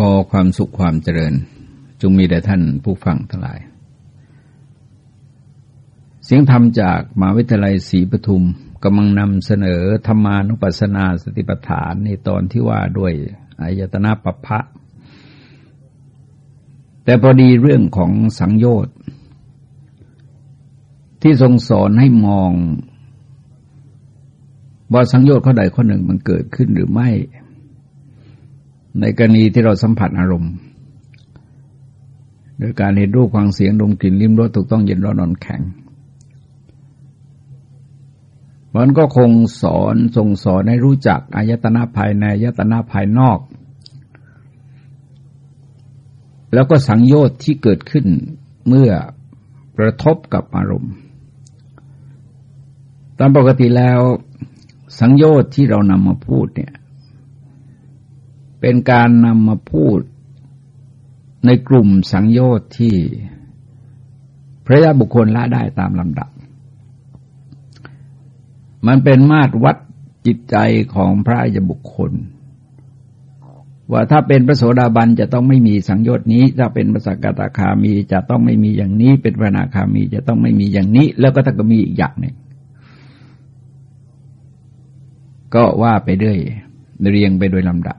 ขอความสุขความเจริญจงมีแด่ท่านผู้ฟังทั้งหลาย เสียงธรรมจากมหาวิทยาลัยศรีปทุมกำลังนำเสนอธรรมานุปัสสนาสติปัฏฐานในตอนที่ว่าด้วยอายตนะปัปพะ แต่พอดีเรื่องของสังโยชน์ ที่ทรงสอนให้มองว่าสังโยชน์ข้อใดข้อหนึ่งมันเกิดขึ้นหรือไม่ ในกรณีที่เราสัมผัสอารมณ์ โดยการเห็นรูปฟังเสียงดมกลิ่นลิ้มรสถูกต้องเย็นร้อนนอนแข็งมันก็คงสอนส่งสอนให้รู้จักอายตนะภายในอายตนะภายนอก แล้วก็สังโยชน์ที่เกิดขึ้นเมื่อกระทบกับอารมณ์ ตามปกติแล้วสังโยชน์ที่เรานำมาพูดเนี่ย เป็นการนำมาพูดในกลุ่มสังโยชน์ที่พระยาบุคคลละได้ตามลำดับ มันเป็นมาตรวัดจิตใจของพระยาบุคคล ว่าถ้าเป็นพระโสดาบันจะต้องไม่มีสังโยชน์นี้ ถ้าเป็นพระสกตาคามีจะต้องไม่มีอย่างนี้ เป็นพระนาคามีจะต้องไม่มีอย่างนี้ แล้วก็ถ้าก็มีอีกอย่างหนึ่งก็ว่าไปเรื่อยเรียงไปโดยลำดับ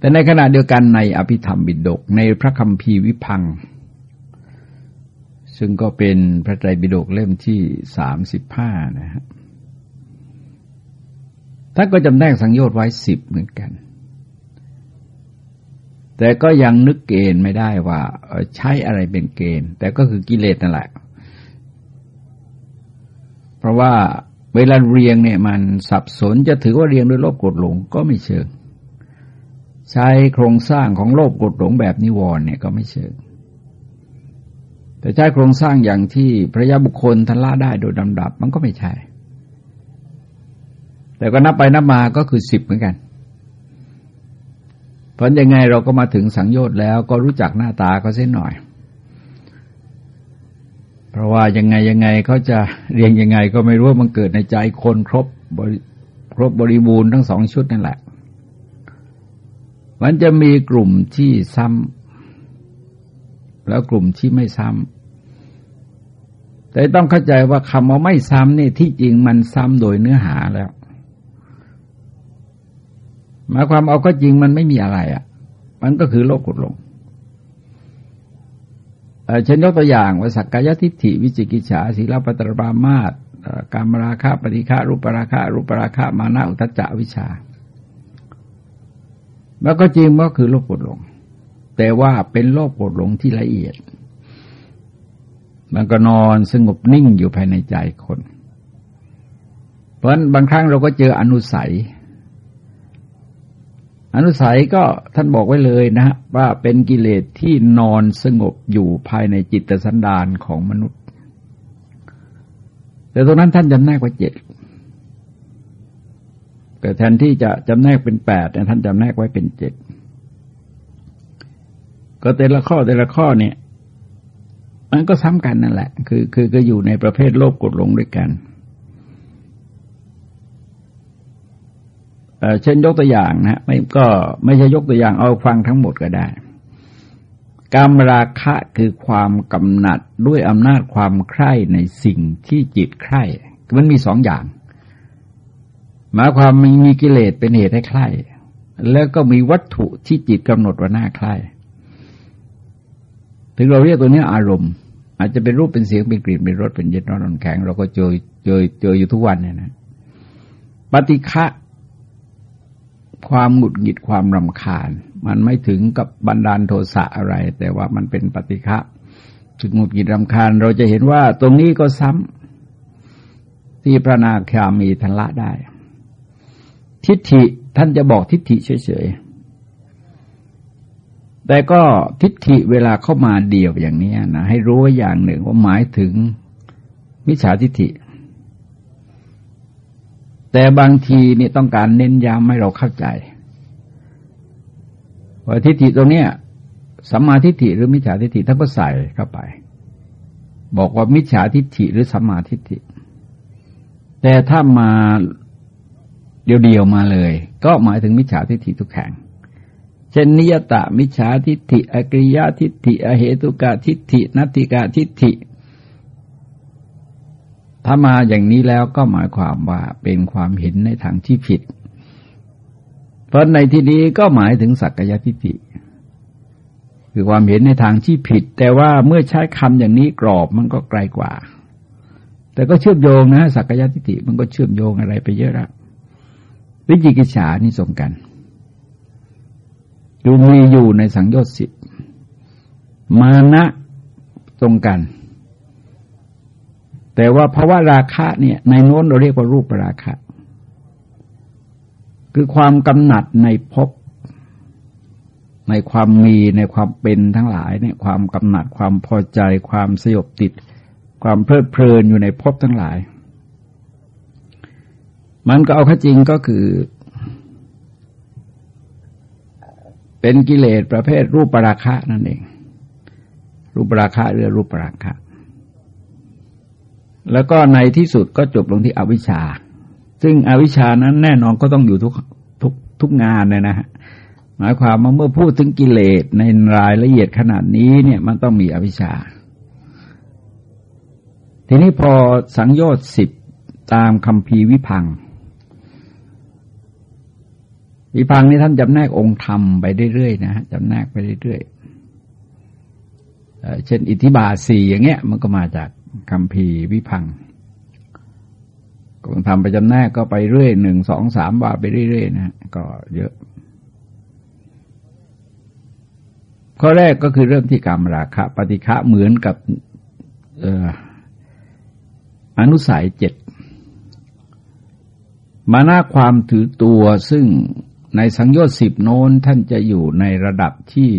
แต่ในขณะเดียวกันในอภิธรรมบิดกในพระคัมภีวิพัง ซึ่งก็เป็นพระไตรปิฎกเล่มที่สามสิบห้านะฮะท่านก็จำแนกสังโยชน์ไว้สิบเหมือนกัน แต่ก็ยังนึกเกณฑ์ไม่ได้ว่าใช้อะไรเป็นเกณฑ์ แต่ก็คือกิเลสนั่นแหละ เพราะว่าเวลาเรียงเนี่ยมันสับสนจะถือว่าเรียงด้วยโลภโกรธหลงก็ไม่เชิง ใช้โครงสร้างของโลภกดหลงแบบนิวรณ์เนี่ยก็ไม่เชิงแต่ใช้โครงสร้างอย่างที่พระยาบุคคลทันละได้โดยลำดับมันก็ไม่ใช่ แต่ก็นับไปนับมาก็คือสิบเหมือนกัน เพราะยังไงเราก็มาถึงสังโยชน์แล้วก็รู้จักหน้าตาเขาเส้นหน่อย เพราะว่ายังไงยังไงเขาจะเรียงยังไงก็ไม่รู้ว่ามันเกิดในใจคนครบครบบริบูรณ์ทั้งสองชุดนั่นแหละ มันจะมีกลุ่มที่ซ้ำแล้วกลุ่มที่ไม่ซ้ำแต่ต้องเข้าใจว่าคำว่าไม่ซ้ำนี่ที่จริงมันซ้ำโดยเนื้อหาแล้วหมายความเอาก็จริงมันไม่มีอะไรอะ่ะ มันก็คือโลกกดลงฉันยกตัวอย่างว่าสักกายทิฏฐิวิจิกิจฉาศีลปัตรบามาตการมราคะปฏิฆารูปราคะรูปราคะมานะอุทจจะวิชา แล้วก็จริงก็คือโลภโกรธหลง แต่ว่าเป็นโลภโกรธหลงที่ละเอียด มันก็นอนสงบนิ่งอยู่ภายในใจคน เพราะฉะนั้นบางครั้งเราก็เจออนุสัย อนุสัยก็ท่านบอกไว้เลยนะว่าเป็นกิเลสที่นอนสงบอยู่ภายในจิตสันดานของมนุษย์ แต่ตรงนั้นท่านจำแนกว่าเจ็ด แต่แทนที่จะจำแนกเป็นแปดท่านจำแนกไว้เป็นเจ็ดก็แต่ละข้อแต่ละข้อเนี่ย มันก็ซ้ำกันนั่นแหละ คือคือก็อยู่ในประเภทโลภกดลงด้วยกันเช่นยกตัวอย่างนะไม่ก็ไม่ใช่ยกตัวอย่างเอาฟังทั้งหมดก็ได้กามราคะคือความกำหนัดด้วยอำนาจความใคร่ในสิ่งที่จิตใคร่ มันมีสองอย่าง หมายความมีมีกิเลสเป็นเหตุให้ใคร่แล้วก็มีวัตถุที่จิตกำหนดว่าน่าใคร่ถึงเราเรียกตัวนี้อารมณ์ อาจจะเป็นรูปเป็นเสียงเป็นกลิ่นเป็นรสเป็นเย็นร้อนแข็ง เราก็เจอเจอเจออยู่ทุกวันเนี่ยนะปฏิฆะความหงุดหงิดความรำคาญ มันไม่ถึงกับบันดาลโทสะอะไร แต่ว่ามันเป็นปฏิฆะถึงหงุดหงิดรำคาญ เราจะเห็นว่าตรงนี้ก็ซ้ำที่พระนาคามีทันละได้ ทิฏฐิท่านจะบอกทิฏฐิเฉยๆ แต่ก็ทิฏฐิเวลาเข้ามาเดี่ยวอย่างนี้นะให้รู้อย่างหนึ่งว่าหมายถึงมิจฉาทิฏฐิ แต่บางทีนี่ต้องการเน้นย้ำให้เราเข้าใจว่าทิฏฐิตรงเนี้ยสัมมาทิฏฐิหรือมิจฉาทิฏฐิท่านก็ใส่เข้าไป บอกว่ามิจฉาทิฏฐิหรือสัมมาทิฏฐิ แต่ถ้ามา เดียวๆมาเลย ก็หมายถึงมิจฉาทิฏฐิทุกแข่งเช่นนิยตะมิจฉาทิฏฐิ อกริยาทิฏฐิ อเหตุกะทิฏฐิ นัตติกะทิฏฐิ ถ้ามาอย่างนี้แล้วก็หมายความว่าเป็นความเห็นในทางที่ผิด เพราะในที่นี้ก็หมายถึงสักกายทิฏฐิ คือความเห็นในทางที่ผิด แต่ว่าเมื่อใช้คำอย่างนี้กรอบมันก็ไกลกว่า แต่ก็เชื่อมโยงนะสักกายทิฏฐิมันก็เชื่อมโยงอะไรไปเยอะละ วิจิกิจฉานี่สมกันอยู่มีอยู่ในสังโยชน์สิบมานะตรงกัน แต่ว่าภาวะราคะเนี่ย ในโน้นเราเรียกว่ารูปราคะ คือความกำหนัดในภพในความมีในความเป็นทั้งหลายเนี่ยความกำหนัดความพอใจ ความสยบติด ความเพลิดเพลินอยู่ในภพทั้งหลาย มันก็เอาข้จริงก็คือ เป็นกิเลสประเภทรูปปราคะนั่นเอง รูปปราคะหรือรูปปราคะ แล้วก็ในที่สุดก็จบลงที่อวิชชา ซึ่งอวิชชานั้นแน่นอนก็ต้องอยู่ทุกทุกทุกงานเลยนะฮะหมายความว่าเมื่อพูดถึงกิเลสในรายละเอียดขนาดนี้เนี่ยมันต้องมีอวิชชา ทีนี้พอสังโยชน์สิบตามคำพีวิพัง วิพังนี้ท่านจำแนกองค์ธรรมไปเรื่อยๆนะฮะจำแนกไปเรื่อยๆเช่น อิทธิบาสี่อย่างเงี้ย มันก็มาจากคำพีวิพังองค์ธรรมไปจำแนกก็ไปเรื่อยหนึ่งสองสามบาไปเรื่อยๆนะก็เยอะ ข้อแรกก็คือเริ่มที่กรรมราคะ ปฏิฆะเหมือนกับอนุสัยเจ็ดมาหน้าความถือตัวซึ่ง ในสังโยชน์สิบโน้นท่านจะอยู่ในระดับที่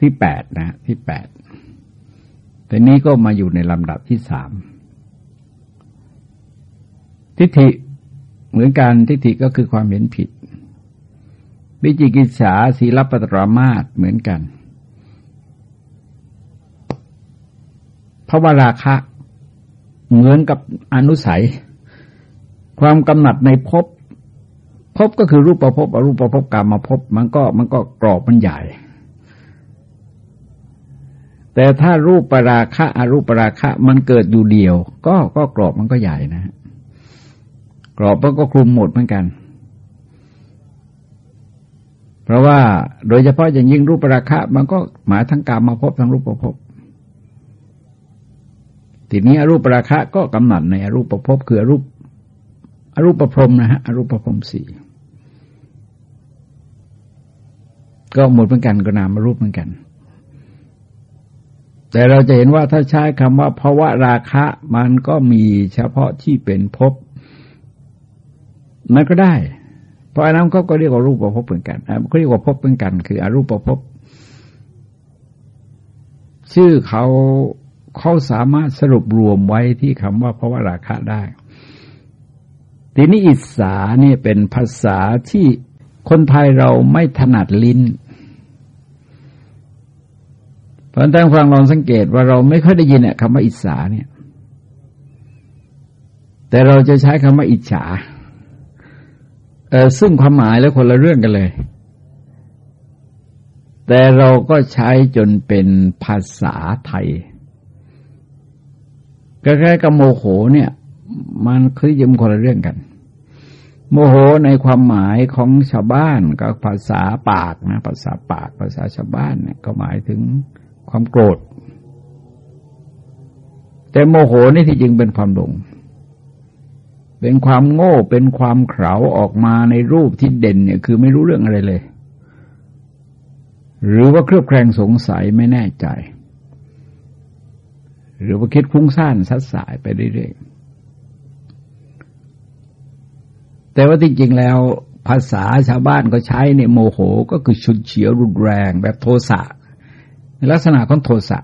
ที่แปดนะที่แปดแต่นี้ก็มาอยู่ในลำดับที่สามทิฏฐิเหมือนกันทิฏฐิก็คือความเห็นผิด วิจิกิจฉาศีลปตรามาตเหมือนกันพราะวราคะเหมือนกับอนุสัย ความกำหนัดในภพภพก็คือรูปประภพอรูปประภพกรรมมาภพมันก็มันก็กรอบมันใหญ่ แต่ถ้ารูปปราคะอรูปปราคะมันเกิดอยู่เดียว ก็ก็กรอบมันก็ใหญ่นะ กรอบมันก็คลุมหมดเหมือนกัน เพราะว่าโดยเฉพาะอย่างยิ่งรูปปราคะ มันก็หมายทั้งกรรมมาพทั้งรูปประพทีนี้อรูปราคะก็กำหนัดในอรูปประพคืออรูป อรูปพรมนะฮะอรูปพรมสี่ก็หมดเหมือนกันก็นามรูปเหมือนกัน แต่เราจะเห็นว่าถ้าใช้คำว่าภาวะราคะมันก็มีเฉพาะที่เป็นภพมันก็ได้ เพราะอันนั้นเขาก็เรียกว่ารูปประพบเหมือนกันเขาเรียกว่าภพเหมือนกัน คืออรูปประพบชื่อเขาเขาสามารถสรุปรวมไว้ที่คำว่าภาวะราคะได้ ทีนี้อิสาเนี่ยเป็นภาษาที่คนไทยเราไม่ถนัดลิ้นเพราะท่านฟังลองสังเกตว่าเราไม่ค่อยได้ยินเนี่ยคำว่าอิสาเนี่ย แต่เราจะใช้คำว่าอิจฉาซึ่งความหมายแล้วคนละเรื่องกันเลย แต่เราก็ใช้จนเป็นภาษาไทยใกล้ๆกับโมโหเนี่ย มันคือยืมคนละเรื่องกัน โมโหในความหมายของชาวบ้านก็ภาษาปากนะ ภาษาปาก ภาษาชาวบ้านเนี่ยก็หมายถึงความโกรธ แต่โมโหนี่ที่จริงเป็นความหลงเป็นความโง่เป็นความเขลาออกมาในรูปที่เด่นเนี่ยคือไม่รู้เรื่องอะไรเลย หรือว่าเครือบแคลงสงสัยไม่แน่ใจ หรือว่าคิดฟุ้งซ่านสัดสายไปเรื่อยๆ แต่ว่าจริงๆแล้วภาษาชาวบ้านก็ใช้เนี่ยโมโหก็คือชุนเฉียวรุนแรงแบบโทสะในลักษณะของโทสะ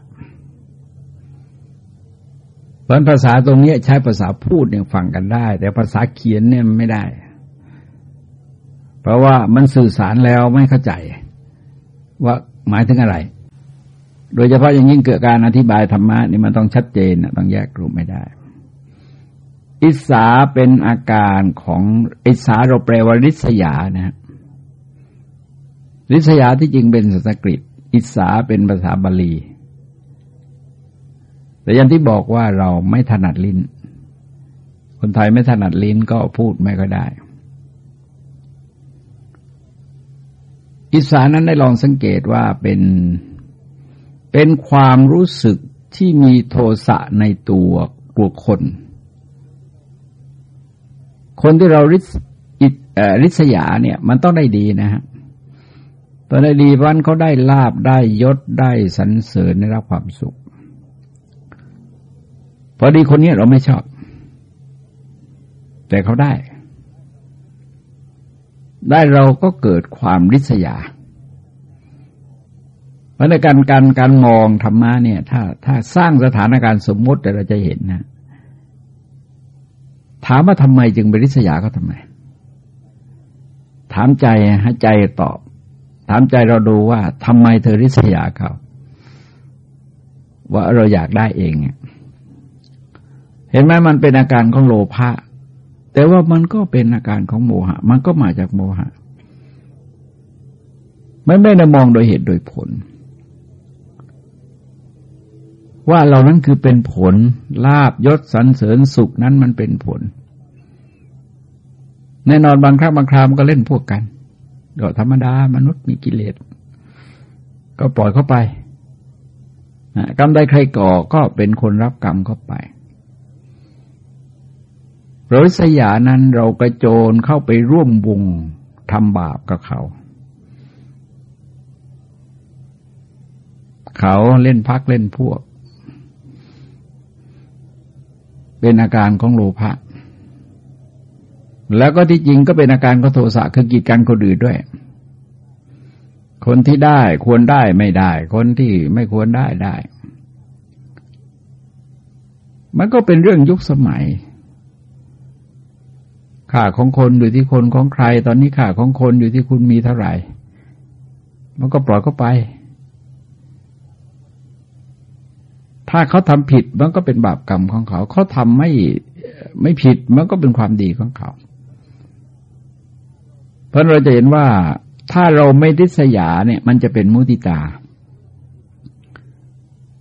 เพราะภาษาตรงนี้ใช้ภาษาพูดเนี่ยฟังกันได้ แต่ภาษาเขียนเนี่ยไม่ได้ เพราะว่ามันสื่อสารแล้วไม่เข้าใจ ว่าหมายถึงอะไร โดยเฉพาะอย่างยิ่งเกิดการอธิบายธรรมะนี่มันต้องชัดเจนต้องแยกกลุ่มไม่ได้ อิสาเป็นอาการของอิสาเราแปลว่าริษยานะริษยาที่จริงเป็นสันสกฤต อิสาเป็นภาษาบาลี แต่ยันที่บอกว่าเราไม่ถนัดลิ้น คนไทยไม่ถนัดลิ้นก็พูดไม่ก็ได้ อิสานั้นได้ลองสังเกตว่าเป็นเป็นความรู้สึกที่มีโทสะในตัวกลัวคน คนที่เราริษริษยาเนี่ย มันต้องได้ดีนะฮะตอนได้ดีวันเขาได้ลาบได้ยศได้สรรเสริญได้รับความสุข พอดีคนนี้เราไม่ชอบ แต่เขาได้ ได้เราก็เกิดความริษยาเพราะในการการการมองธรรมะเนี่ย ถ้าถ้าสร้างสถานการณ์สมมติเราจะเห็นนะ ถามว่าทำไมจึงไปริษยาเขาทำไม ถามใจให้ใจตอบ ถามใจเราดูว่าทำไมเธอริษยาเขา ว่าเราอยากได้เอง เห็นไหมมันเป็นอาการของโลภะแต่ว่ามันก็เป็นอาการของโมหะ มันก็มาจากโมหะไม่ไม่ได้มองโดยเหตุโดยผล ว่าเรานั้นคือเป็นผลลาบยศสรรเสริญสุขนั้นมันเป็นผล แน่นอนบางครั้งบางครามก็เล่นพวกกันก็ธรรมดามนุษย์มีกิเลส ก็ปล่อยเข้าไปกรรมใดใครก่อก็เป็นคนรับกรรมเข้าไปรสยานั้นเรากระโจนเข้าไปร่วมวงทำบาปกับเขา เขาเล่นพักเล่นพวก เป็นอาการของโลภะแล้วก็ที่จริงก็เป็นอาการของโทสะคือกีดกันคนอื่นด้วย คนที่ได้ควรได้ไม่ได้ คนที่ไม่ควรได้ได้ มันก็เป็นเรื่องยุคสมัยค่าของคนอยู่ที่คนของใคร ตอนนี้ค่าของคนอยู่ที่คุณมีเท่าไหร่ มันก็ปล่อยเข้าไป ถ้าเขาทำผิดมันก็เป็นบาปกรรมของเขา เขาทำไม่ไม่ผิดมันก็เป็นความดีของเขา เพราะเราจะเห็นว่าถ้าเราไม่ดิษยาเนี่ยมันจะเป็นมุติตา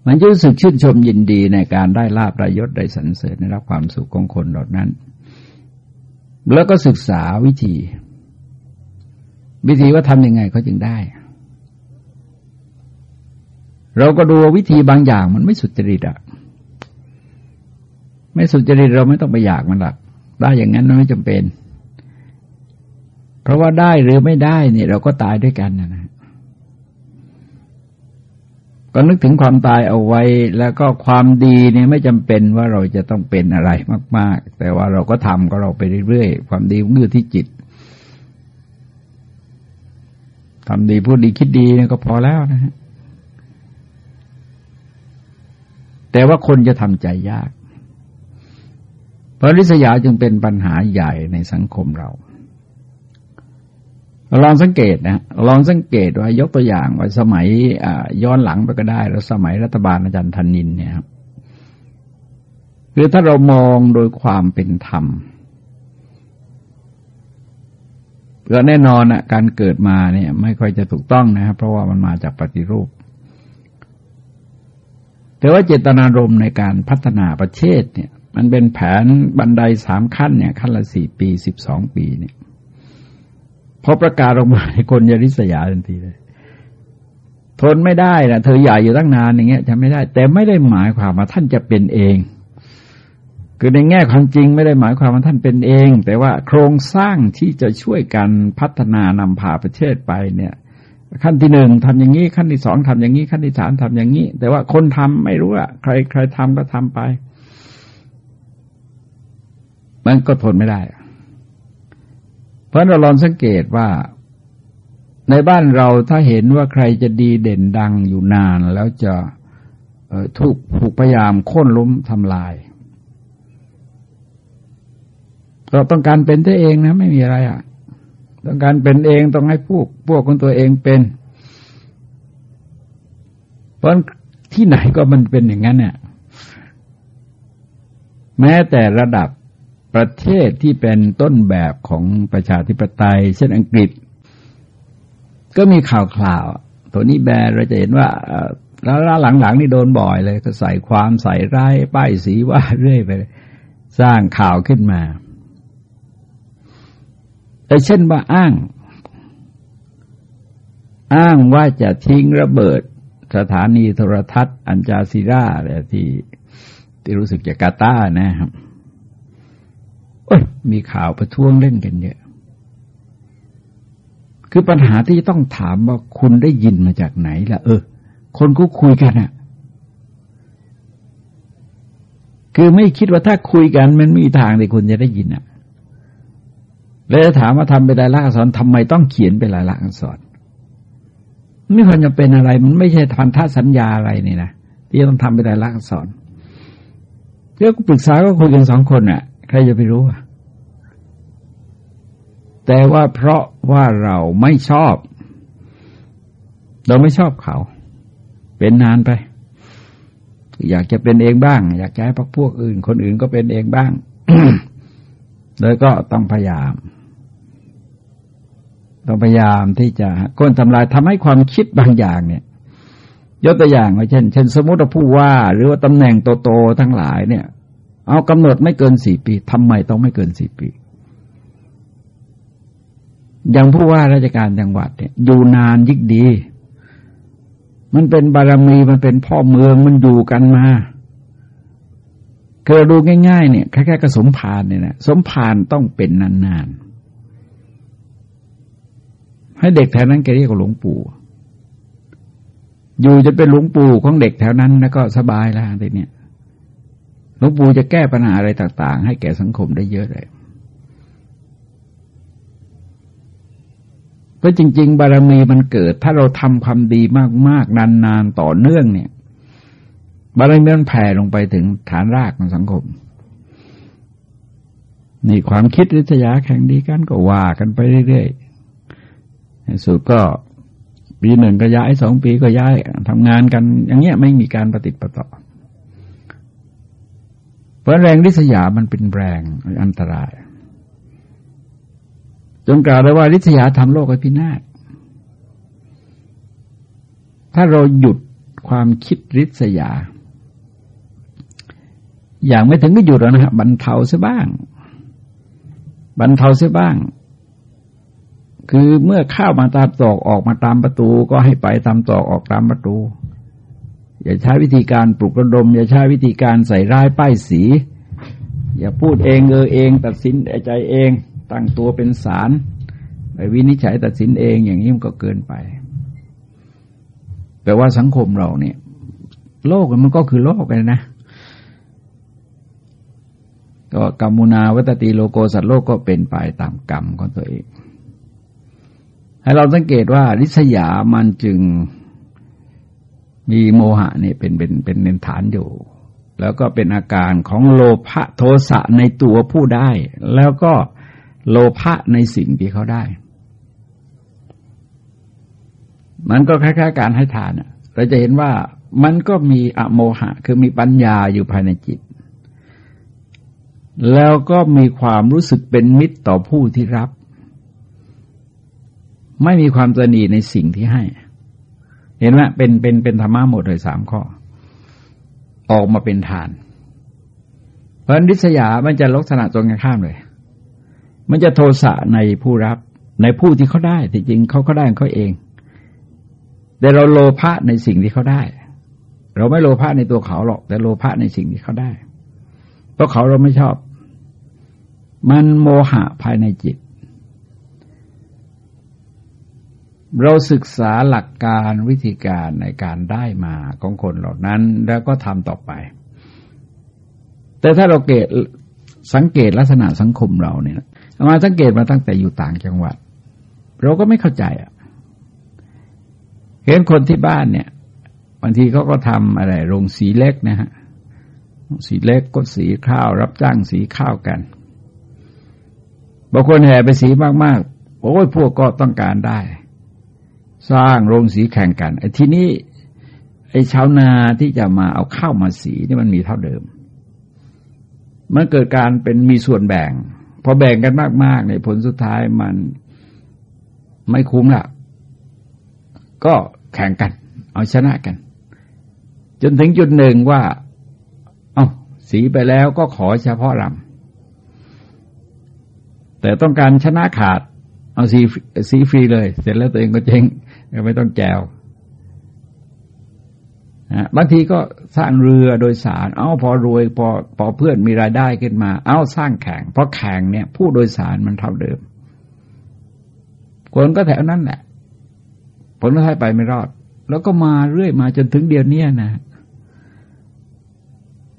มันจะรู้สึกชื่นชมยินดีในการได้ลาบได้ยศได้สรรเสริญในรับความสุขของคนเหล่านั้น แล้วก็ศึกษาวิธี วิธีว่าทำยังไงเขาจึงได้ เราก็ดูวิธีบางอย่างมันไม่สุจริตอะไม่สุจริตเราไม่ต้องไปอยากมันหรอกได้อย่างนั้นมันไม่จำเป็น เพราะว่าได้หรือไม่ได้เนี่ยเราก็ตายด้วยกันนะนะก็นึกถึงความตายเอาไว้ แล้วก็ความดีเนี่ยไม่จำเป็นว่าเราจะต้องเป็นอะไรมาก ๆ แต่ว่าเราก็ทำก็เราไปเรื่อยๆ ความดีมันอยู่ที่จิตทำดีพูดดีคิดดีเนี่ยก็พอแล้วนะฮะ แต่ว่าคนจะทำใจยาก เพราะริษยาจึงเป็นปัญหาใหญ่ในสังคมเรา ลองสังเกตนะ ลองสังเกตว่ายกตัวอย่างว่าสมัยย้อนหลังไปก็ได้แล้วสมัยรัฐบาลอาจารย์ธนินเนี่ยครับคือถ้าเรามองโดยความเป็นธรรมก็แน่นอนอะการเกิดมาเนี่ย ไม่ค่อยจะถูกต้องนะครับ เพราะว่ามันมาจากปฏิรูป แต่ว่าเจตนารมณ์ในการพัฒนาประเทศเนี่ย มันเป็นแผนบันไดสามขั้นเนี่ย ขั้นละสี่ปีสิบสองปีเนี่ยพอประกาศออกมาคนยริษยาทันทีเลย ทนไม่ได้นะเธอใหญ่อยู่ตั้งนานอย่างเงี้ยจะไม่ได้ แต่ไม่ได้หมายความว่าท่านจะเป็นเอง คือในแง่ความจริงไม่ได้หมายความว่าท่านเป็นเอง แต่ว่าโครงสร้างที่จะช่วยกันพัฒนานำพาประเทศไปเนี่ย ขั้นที่หนึ่งทำอย่างนี้ ขั้นที่สองทำอย่างนี้ ขั้นที่สามทำอย่างนี้ แต่ว่าคนทำไม่รู้อะใครใครทำก็ทำไป มันก็ทนไม่ได้ เพราะเราลองสังเกตว่าในบ้านเราถ้าเห็นว่าใครจะดีเด่นดังอยู่นาน แล้วจะถูกถูกพยายามโค่นล้มทำลาย เราต้องการเป็นตัวเองนะ ไม่มีอะไรอะ่ะ ต้องการเป็นเองต้องให้พวกพวกของตัวเองเป็น เพราะที่ไหนก็มันเป็นอย่างนั้นเนี่ยแม้แต่ระดับประเทศที่เป็นต้นแบบของประชาธิปไตย เช่นอังกฤษ ก็มีข่าวข่าวตัวนี้แบร์เราจะเห็นว่าแล้วหลังๆนี่โดนบ่อยเลย ก็ใส่ความใส่ร้ายป้ายสีว่าเรื่อยไป สร้างข่าวขึ้นมา แต่เช่นว่าอ้าง อ้างว่าจะทิ้งระเบิดสถานีโทรทัศน์ อันจาซีราอะไรที่ที่รู้สึกจากาตานะครับโอ้ยมีข่าวประท้วงเล่นกันเยอะ คือปัญหาที่ต้องถามว่าคุณได้ยินมาจากไหนล่ะ เออ คนก็คุยกันอะคือไม่คิดว่าถ้าคุยกันมันม่มีทางที่คุณจะได้ยินอะ แล้วถามว่าทำเป็นลายลักษณ์อักษรทำไมต้องเขียนเป็นลายลักษณ์อักษรไม่ควรจะเป็นอะไร มันไม่ใช่พันธสัญญาอะไรนี่นะที่ต้องทำเป็นลายลักษณ์อักษรเรื่องปรึกษาก็คุยกันสองคนอะ ใครจะไปรู้อะแต่ว่าเพราะว่าเราไม่ชอบ เราไม่ชอบเขา เป็นนานไป อยากจะเป็นเองบ้าง อยากจะให้พวกพวกอื่น คนอื่นก็เป็นเองบ้างเลยก็ต้องพยายาม ต้องพยายามที่จะก้นทำลายทำให้ความคิดบางอย่างเนี่ยยกตัวอย่างว่าเช่น เช่น สมมติว่าผู้ว่า หรือว่าตำแหน่งโตๆทั้งหลายเนี่ย เอากำหนดไม่เกินสี่ปีทำไมต้องไม่เกินสี่ปีอย่างผู้ว่าราชการจังหวัดเนี่ยอยู่นานยิ่งดี มันเป็นบารมีมันเป็นพ่อเมืองมันอยู่กันมาเกิดดูง่าย ๆ เนี่ยแค่ๆกระสมผานเนี่ยนะสมผานต้องเป็นนานๆ ให้เด็กแถวนั้นแกเรียกว่าหลวงปู่อยู่จะเป็นหลวงปู่ของเด็กแถวนั้นแล้วก็สบายแล้วทีเนี้ยหลวงปู่จะแก้ปัญหาอะไรต่าง ๆ ให้แก่สังคมได้เยอะเลยเพราะจริง ๆ บารมีมันเกิด ถ้าเราทำความดีมาก ๆ นาน ๆ ต่อเนื่องเนี่ย บารมีมันแผ่ลงไปถึงฐานรากของสังคม นี่ความคิดริษยาแข่งดีกันก็ว่ากันไปเรื่อยๆ สุดก็ปีหนึ่งก็ย้ายสองปีก็ย้ายทำงานกัน อย่างเงี้ยไม่มีการปฏิปต่อเพราะแรงริษยามันเป็นแรงอันตรายจงกล่าวเลยว่าริษยาทำโลกให้พินาศถ้าเราหยุดความคิดริษยา อย่างไม่ถึงก็หยุดแล้วนะครับบรรเทาซะบ้าง บรรเทาซะบ้าง คือเมื่อเข้ามาตามตอกออกมาตามประตู ก็ให้ไปตามตอกออกตามประตู อย่าใช้วิธีการปลุกระดม อย่าใช้วิธีการใส่ร้ายป้ายสี อย่าพูดเองเออเอง ตัดสินใจเองตั้งตัวเป็นศาลไปวินิจฉัยตัดสินเองอย่างนี้มันก็เกินไปแปลว่าสังคมเราเนี่ย โลกมันก็คือโลกเลยนะก็กรรมุนาวัตติโลโกสัตว์โลกก็เป็นไปตามกรรมของตัวเอง ให้เราสังเกตว่าริษยามันจึงมีโมหะนี่เป็นเป็นเป็นเนฐานอยู่ แล้วก็เป็นอาการของโลภะโทสะในตัวผู้ได้ แล้วก็โลภะในสิ่งที่เขาได้ มันก็คล้ายๆการให้ทานเราจะเห็นว่ามันก็มีอโมหะ คือมีปัญญาอยู่ภายในจิต แล้วก็มีความรู้สึกเป็นมิตรต่อผู้ที่รับ ไม่มีความตนีในสิ่งที่ให้ เห็นไหมเป็นเป็นเป็นธรรมะหมดเลยสามข้อ ออกมาเป็นทาน เพราะนิสยามันจะลักษณะตรงกันข้ามเลย มันจะโทสะในผู้รับในผู้ที่เขาได้จริงเขาก็ได้เขาเอง แต่เราโลภะในสิ่งที่เขาได้ เราไม่โลภะในตัวเขาหรอก แต่โลภะในสิ่งที่เขาได้เพราะเขาเราไม่ชอบ มันโมหะภายในจิต เราศึกษาหลักการวิธีการในการได้มาของคนเหล่านั้น แล้วก็ทำต่อไป แต่ถ้าเราเกตสังเกตลักษณะสังคมเราเนี่ยมาสังเกตมาตั้งแต่อยู่ต่างจังหวัด เราก็ไม่เข้าใจอะ เห็นคนที่บ้านเนี่ยบางทีเขาก็ทำอะไรโรงสีเล็กนะฮะสีเล็กก็สีข้าว รับจ้างสีข้าวกันบางคนแห่ไปสีมากๆโอ้ยพวกก็ต้องการได้ สร้างโรงสีแข่งกันไอ้ทีนี้ ไอ้ชาวนาที่จะมาเอาข้าวมาสีนี่มันมีเท่าเดิม มันเกิดการเป็นมีส่วนแบ่ง พอแบ่งกันมากๆในผลสุดท้ายมันไม่คุ้มละก็แข่งกัน เอาชนะกัน จนถึงจุดหนึ่งว่า เอา้าสีไปแล้วก็ขอเฉพาะลำแต่ต้องการชนะขาด เอาสีสีฟรีเลย เสร็จแล้วตัวเองก็เจ๊ง ไม่ต้องแจวบางทีก็สร้างเรือโดยสาร เอาพอรวยพอพอเพื่อนมีรายได้ขึ้นมา เอาสร้างแข่งเพราะแข่งเนี่ย ผู้โดยสารมันเท่าเดิม คนก็แถวนั้นแหละ ผลท้ายไปไม่รอด แล้วก็มาเรื่อยมาจนถึงเดียวนี้นะ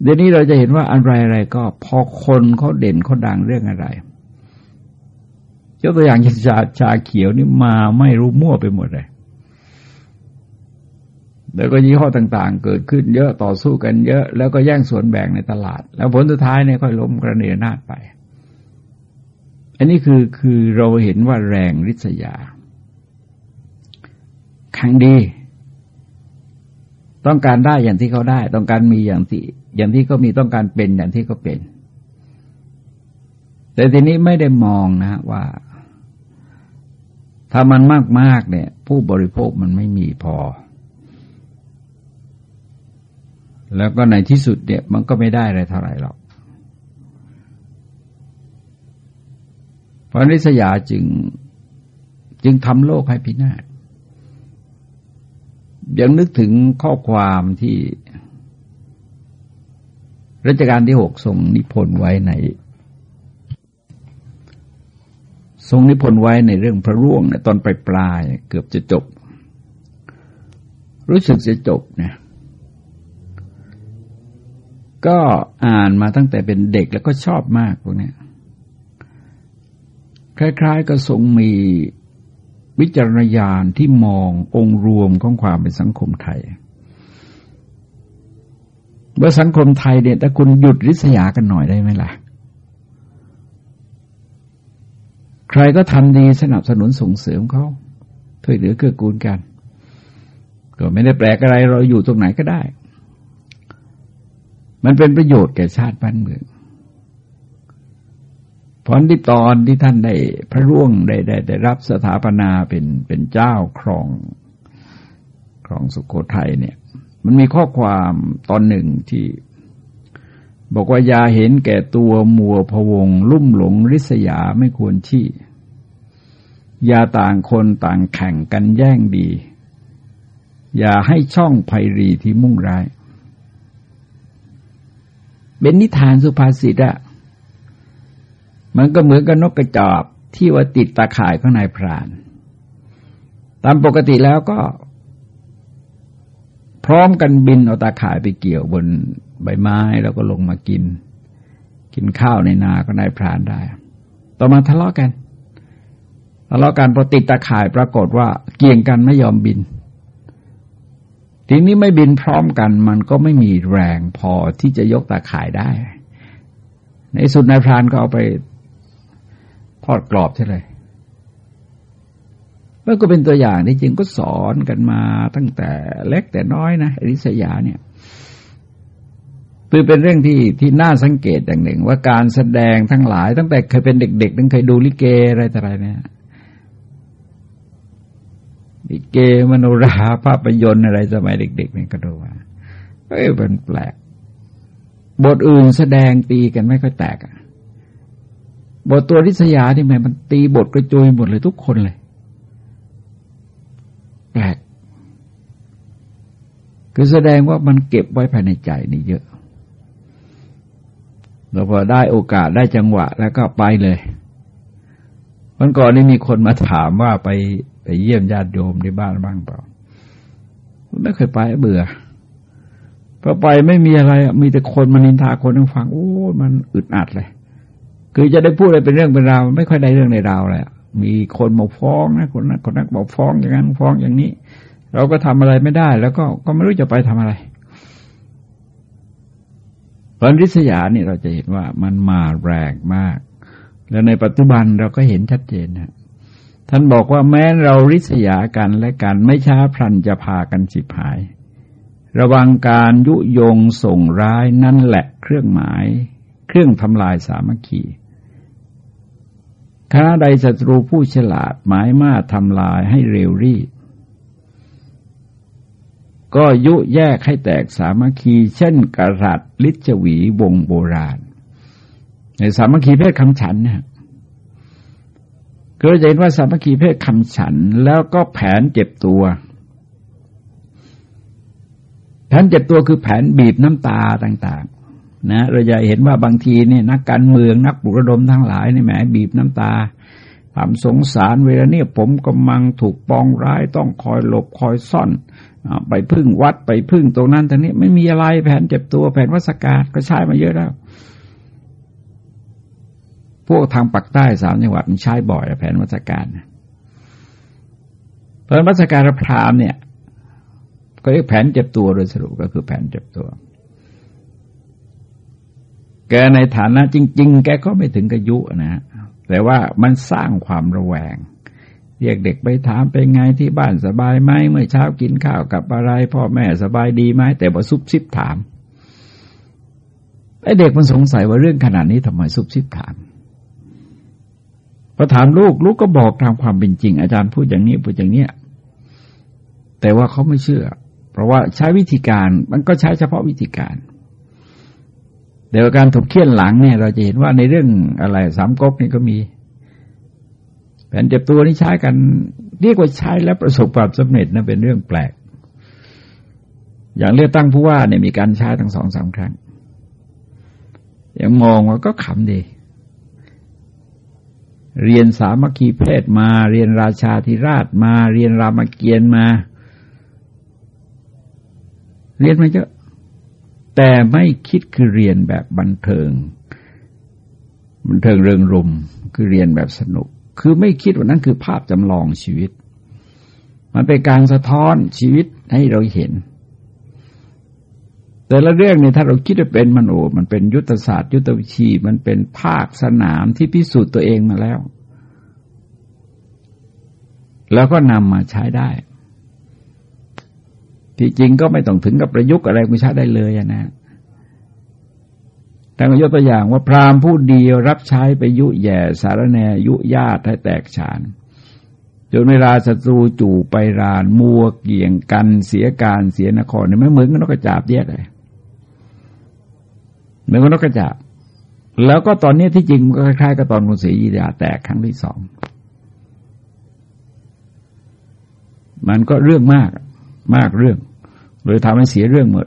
เดี๋ยวนี้เราจะเห็นว่าอะไรอะไรก็พอคนเขาเด่นเขาดังเรื่องอะไรยกตัวอย่างชาชาเขียวนี่มาไม่รู้มั่วไปหมดเลย แล้วก็ยี่ห้อต่างๆ เกิดขึ้นเยอะต่อสู้กันเยอะ แล้วก็แย่งส่วนแบ่งในตลาด แล้วผลสุดท้ายเนี่ยค่อยล้มกระเนนาดไป อันนี้คือคือเราเห็นว่าแรงริษยาครั้งดี ต้องการได้อย่างที่เขาได้ ต้องการมีอย่างที่ อย่างที่เขามีต้องการเป็นอย่างที่เขาเป็น แต่ทีนี้ไม่ได้มองนะว่า ถ้ามันมากๆเนี่ย ผู้บริโภคมันไม่มีพอ แล้วก็ในที่สุดเนี่ยมันก็ไม่ได้อะไรเท่าไหร่หรอกเพราะนิสยาจึงจึงทำโลกให้พินาศยังนึกถึงข้อความที่รัชกาลที่หกทรงนิพนธ์ไว้ใน ทรงนิพนธ์ไว้ในเรื่องพระร่วงเนี่ยตอนปลายปลายเกือบจะจบ รู้สึกจะจบเนี่ย ก็อ่านมาตั้งแต่เป็นเด็กแล้วก็ชอบมากพวกนี้คล้ายๆก็ทรงมีวิจารณญาณที่มององค์รวมของความเป็นสังคมไทยว่าสังคมไทยเนี่ยถ้าคุณหยุดริษยากันหน่อยได้ไหมล่ะ ใครก็ทำดีสนับสนุนส่งเสริมเขาช่วยเหลือเกื้อกูลกัน ก็ไม่ได้แปลกอะไรเราอยู่ตรงไหนก็ได้ มันเป็นประโยชน์แก่ชาติบ้านเมืองพรที่ตอนที่ท่านได้พระร่วงได้ได้ได้รับสถาปนาเป็นเป็นเจ้าครองครองสุโขทัยเนี่ย มันมีข้อความตอนหนึ่งที่ บอกว่ายาเห็นแก่ตัวมัวพวง ลุ่มหลงริษยาไม่ควรชี้ยาต่างคนต่างแข่งกันแย่งดี อย่าให้ช่องไพรีที่มุ่งร้าย เป็นนิทานสุภาษิตอะมันก็เหมือนกับนกกระจอบที่ว่าติดตาข่ายข้างในพราน ตามปกติแล้วก็ พร้อมกันบินเอาตาข่ายไปเกี่ยวบนใบไม้แล้วก็ลงมากิน กินข้าวในนาก็นายพรานได้ ต่อมาทะเลาะกันทะเลาะกันพอติดตาข่ายปรากฏว่าเกี่ยงกันไม่ยอมบิน ทีนี้ไม่บินพร้อมกัน มันก็ไม่มีแรงพอที่จะยกตาข่ายได้ ในสุดนายพรานก็เอาไปทอดกรอบใช่เลยแล้วก็เป็นตัวอย่างที่จริงก็สอนกันมาตั้งแต่เล็กแต่น้อยนะอริษยาเนี่ยคือเป็นเรื่องที่ที่น่าสังเกตอย่างหนึ่ง ว่าการแสดงทั้งหลาย ตั้งแต่เคยเป็นเด็กๆตั้งเคยดูลิเกอะไรต่ออะไรเนี่ย ลิเกมโนราภาพยนตร์อะไรสมัยเด็กๆนี่ก็ดูว่าเอ้ยมันแปลก บทอื่นแสดงตีกันไม่ค่อยแตกอะบทตัวริษยาที่แม่มันตีบทกระจุยหมดเลยทุกคนเลย แปลกคือแสดงว่ามันเก็บไว้ภายในใจนี่เยอะเราพอได้โอกาสได้จังหวะแล้วก็ไปเลยวันก่อนนี้มีคนมาถามว่าไป ไปเยี่ยมญาติโยมในบ้านบ้างเปล่าไม่เคยไปเบื่อพอไปไม่มีอะไรมีแต่คนมานินทาคนทั้งฟังโอ้ มันอึดอัดเลย คือจะได้พูดอะไรเป็นเรื่องเป็นราวไม่ค่อยได้เรื่องในราวเลยมีคนมาฟ้องนะคนนั้นคนนั้นบอกฟ้องอย่างนั้นฟ้องอย่างนี้ เราก็ทำอะไรไม่ได้ แล้วก็ก็ไม่รู้จะไปทำอะไรพรริษยาเนี่ยเราจะเห็นว่ามันมาแรงมาก แล้วในปัจจุบันเราก็เห็นชัดเจนนะ ท่านบอกว่าแม้เราริษยากันและกันไม่ช้าพลันจะพากันสิบหาย ระวังการยุยงส่งร้ายนั่นแหละเครื่องหมาย เครื่องทำลายสามัคคีคณะใดศัตรูผู้ฉลาดหมายมาทำลายให้เร็วรีบก็ยุแยกให้แตกสามัคคี เช่นกระรัดลิชวีวงโบราณ ในสามัคคีเพศคำฉันเนี่ย ก็จะเห็นว่าสามัคคีเพศคำฉันแล้วก็แผนเจ็บตัว แผนเจ็บตัวคือแผนบีบน้ำตาต่าง ๆ นะ เราจะเห็นว่าบางทีเนี่ยนักการเมืองนักบุรดมทั้งหลายนี่แหมบีบน้ำตาความสงสารเวลาเนี่ยผมกำลังถูกปองร้ายต้องคอยหลบคอยซ่อนไปพึ่งวัดไปพึ่งตรงนั้นตรงนี้ไม่มีอะไรแผนเจ็บตัวแผนวัสการก็ใช้มาเยอะแล้ว พวกทางปักใต้สามจังหวัดมันใช้บ่อยแผนวัสการแผนวัสการพรามเนี่ย ก็เรียกแผนเจ็บตัวโดยสรุปก็คือแผนเจ็บตัว แกในฐานะจริง ๆ แกก็ไม่ถึงกับยุนะแต่ว่ามันสร้างความระแวง เรียกเด็กไปถามเป็นไงที่บ้านสบายไหมเมื่อเช้ากินข้าวกับอะไร พ่อแม่สบายดีไหมแต่ว่าซุบซิบถามไอ้เด็กมันสงสัยว่าเรื่องขนาดนี้ทำไมซุบซิบถาม พอถามลูกลูกก็บอกตามความเป็นจริง อาจารย์พูดอย่างนี้พูดอย่างเนี้ยแต่ว่าเขาไม่เชื่อ เพราะว่าใช้วิธีการมันก็ใช้เฉพาะวิธีการเดี๋ยวการถกเคี่ยนหลังเนี่ย เราจะเห็นว่าในเรื่องอะไรสามก๊กนี่ก็มีแผ่นเจ็บตัวนี่ใช้กัน เรียกว่าใช้แล้วประสบความสำเร็จนะเป็นเรื่องแปลก อย่างเลือกตั้งผู้ว่าเนี่ยมีการใช้ทั้งสองสามครั้งยังมองว่าก็ขำดี เรียนสามัคคีเพศมา เรียนราชาธิราชมา เรียนรามเกียรติมา เรียนมาเยอะแต่ไม่คิดคือเรียนแบบบันเทิง บันเทิงเริงรมคือเรียนแบบสนุก คือไม่คิดว่านั้นคือภาพจำลองชีวิต มันเป็นการสะท้อนชีวิตให้เราเห็น แต่ละเรื่องเนี่ยถ้าเราคิดว่าเป็นมันโอมันเป็นยุทธศาสตร์ยุทธวิธีมันเป็นภาคสนามที่พิสูจน์ตัวเองมาแล้ว แล้วก็นำมาใช้ได้ ที่จริงก็ไม่ต้องถึงกับประยุกต์อะไรไม่ใช้ได้เลยนะแต่ก็ยกตัวอย่างว่าพราหมณ์ผู้เดียวรับใช้ไปยุแย่สารแนยุญาติให้แตกฉานจนเวลาศัตรูจู่ไปรานมัวเกี่ยงกันเสียการเสียนครเนี่ยไม่เหมือนกับนกกระจาบแยกเลย เหมือนกับนกกระจาบแล้วก็ตอนนี้ที่จริงก็คล้ายๆกับตอนกรุงศรีอยุธยาแตกครั้งที่สอง มันก็เรื่องมากมากเรื่องเลยทำให้เสียเรื่องหมด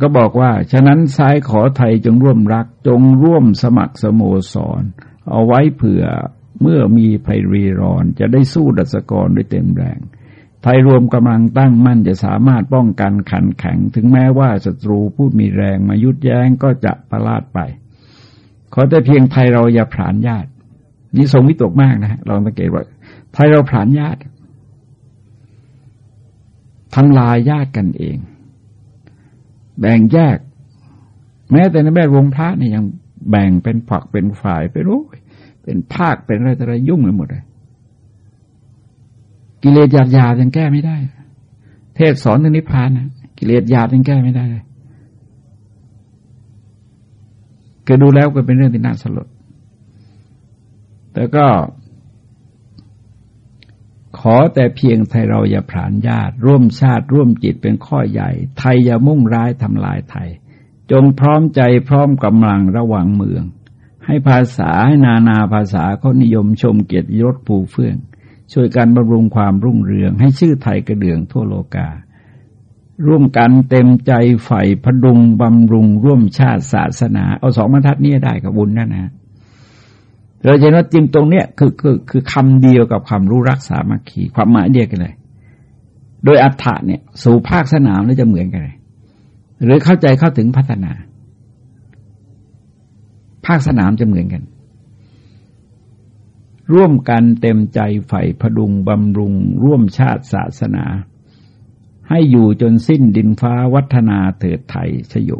ก็บอกว่า ฉะนั้นซ้ายขอไทยจงร่วมรัก จงร่วมสมัครสโมสร เอาไว้เผื่อเมื่อมีภัยรีรอน จะได้สู้ดัชกรด้วยเต็มแรง ไทยรวมกำลังตั้งมั่นจะสามารถป้องกันขันแข็ง ถึงแม้ว่าศัตรูผู้มีแรงมายุดแย้งก็จะประลาดไป ขอแต่เพียงไทยเราอย่าผลานญาติ นี่ทรงวิตกมากนะลองสังเกตว่า ไทยเราผลานญาติทำลายญาติกันเอง แบ่งแยก แม้แต่ในแม่วงพระนี่ยังแบ่งเป็นผักเป็นฝ่ายไปรู้เป็นภาคเป็นอะไรแต่อะไรยุ่งไปหมดเลย กิเลสหยาบหยาบยังแก้ไม่ได้ เทศสอนถึงนิพพานนะกิเลสหยาบยังแก้ไม่ได้เลยก็ดูแล้วก็เป็นเรื่องที่น่าสลด แต่ก็ ขอแต่เพียงไทยเราอย่าผลานญาติ ร่วมชาติร่วมจิตเป็นข้อใหญ่ ไทยอย่ามุ่งร้ายทำลายไทย จงพร้อมใจพร้อมกำลังระวังเมือง ให้ภาษาให้นานาภาษาเขานิยมชมเกียรติยศผูเฟื่อง ช่วยกันบำรุงความรุ่งเรือง ให้ชื่อไทยกระเดื่องทั่วโลกา ร่วมกันเต็มใจใฝ่พดุงบำรุงร่วมชาติศาสนา เอาสองบรรทัดนี้ได้กับบุญนั่นนะเราจะเห็นว่าจริงตรงเนี้ยคือคือคือคำเดียวกับความรู้รักษามัคคีความหมายเดียวกันเลย โดยอัฏฐะเนี่ย สู่ภาคสนามแล้วจะเหมือนกันเลยหรือเข้าใจเข้าถึงพัฒนา ภาคสนามจะเหมือนกัน ร่วมกันเต็มใจใฝ่พดุงบำรุง ร่วมชาติศาสนา ให้อยู่จนสิ้นดินฟ้าวัฒนาเถิดไทยชโย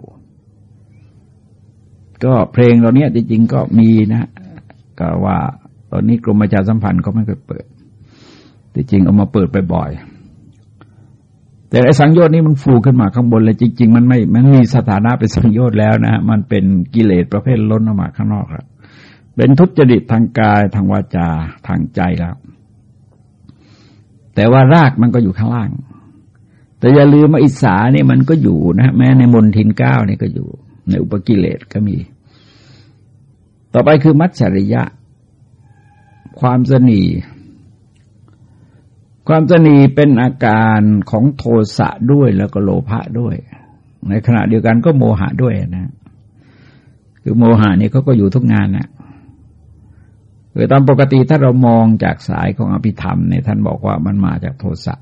ก็เพลงเราเนี้ยจริงๆก็มีนะ ก็ว่าตอนนี้กรมประชาสัมพันธ์ก็ไม่เคยเปิด แต่จริงเอามาเปิดไปบ่อย แต่ไอ้สังโยชน์นี้มันฟูขึ้นมาข้างบนเลยจริง ๆ มันไม่ มันมีสถานะเป็นสังโยชน์แล้วนะ มันเป็นกิเลสประเภทล้นออกมาข้างนอกครับ เป็นทุจริตทางกายทางวาจาทางใจแล้ว แต่ว่ารากมันก็อยู่ข้างล่าง แต่อย่าลืมว่าอิสาเนี่ยมันก็อยู่นะแม้ในมนทินเก้านี่ก็อยู่ ในอุปกิเลสก็มี ต่อไปคือมัจฉริยะ ความสนีความสนีเป็นอาการของโทสะด้วยแล้วก็โลภะด้วย ในขณะเดียวกันก็โมหะด้วยนะ คือโมหะนี่เขาก็อยู่ทุกงานนะ คือตามปกติถ้าเรามองจากสายของอภิธรรมเนี่ยท่านบอกว่ามันมาจากโทสะ